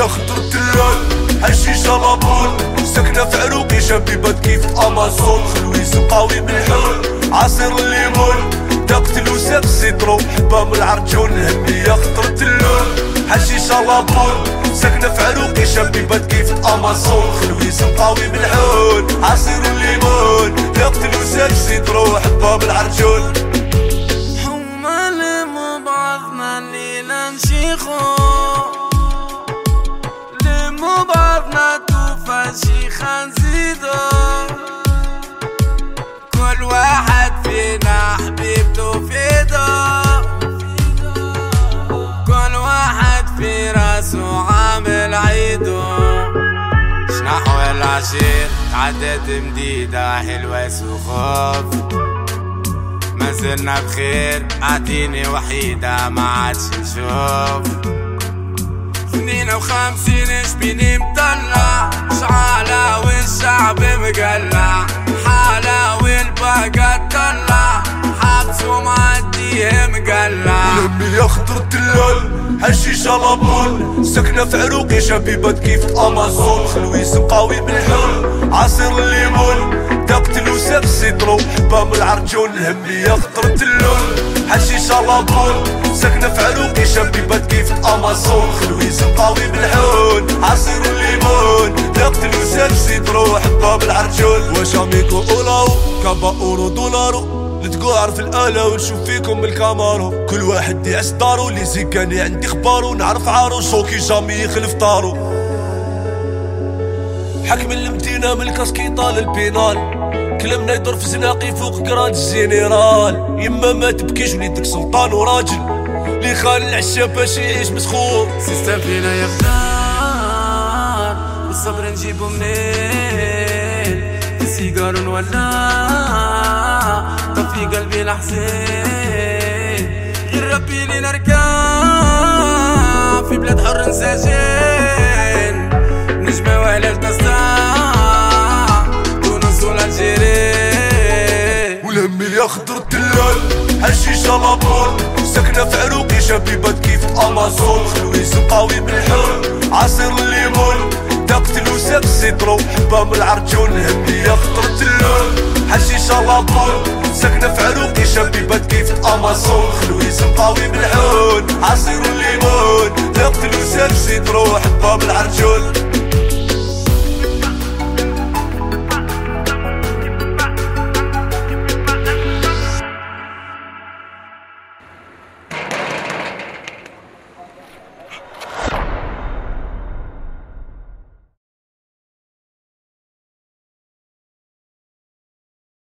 والهم اللي خطر التلال حشيشة لابول ساكنة في عروقي شبيبات كيف أمازون. خلويس قوي من الحول عصير الليمون. تقتل وساب السيترو حبة من العرجون. همي خطر التلال حشيشة لابول ساكنة في عروقي شبيبات كيف أمازون. خلويس قوي من الحول عصير الليمون. تقتل وساب السيترو حبة من العرجون. العشير تعدت مديدة حلوة سخوف ما زلنا بخير أعطيني وحيدة ما عادش نشوف. اثنين وخمسين شبيني مطلع شعالة والشعب مقلع. حالة والباقة تطلع حبس ومعديه مقلع ولمي يخطر التلال حشيشة لابول ساكنة في عروقي شبيبات كيف أمازون. خلويس قوي بالحول عصير الليمون. تقتل وساب السيترو حبة من العرجون. همي يخطر التلال حشيشة لابول ساكنة في عروقي شبيبات كيف أمازون. خلويس قوي بالحول عصير الليمون. اورو دولارو نتقعر في الآلة ونشوف فيكم بالكامارو كل واحد يعس دارو. اللي زيكاني عندي خبارو. نعرف عارو. شوكي جامي يخلف دارو حكم المدينة من الكاسكيطة للبينال كلامنا يدور في زناقي فوق كراد الجنرال يما ما تبكيش وليدك سلطان وراجل. اللي خال العشا باش يعيش مسخور. système فينا يختار والصبر نجيبو منين في سيجار نولع طفي قلبي الحزين غير ربي لي نركب في بلاد حر نساجين نجمة وهلال تستع تونس و Algérie والهم اللي يخطر التلال حشيشة لابول ساكنة في عروقي شبيبات كيف أمازون. خلويس قوي بالحول عصير الليمون. تقتل حبة من العرجون همي يخطر التلال حشيشة لابول ساكنة في عروقي شبيبات كيف أمازون. خلويس قوي بالحول عصير الليمون. تقتل حبة من العرجون.